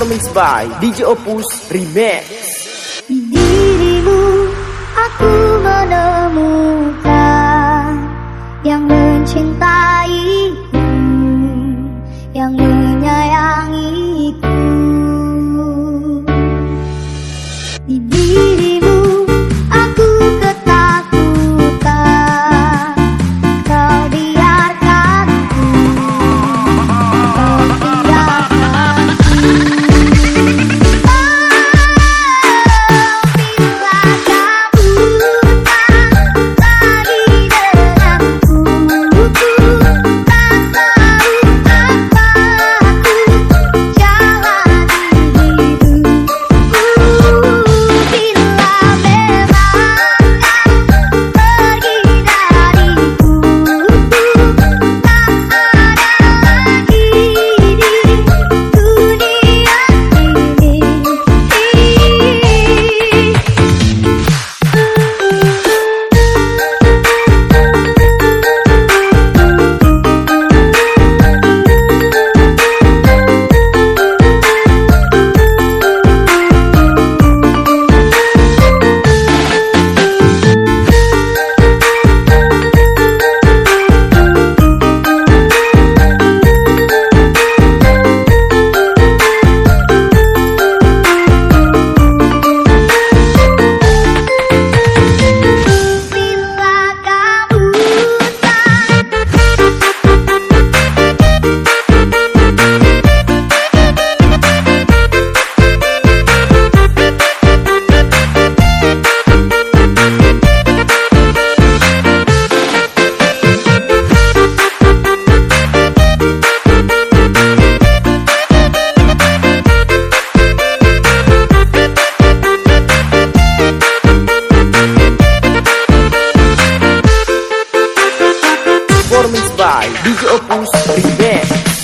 performance by DJ Opus Remix. Dirimu, aku by DJ Opus Remix.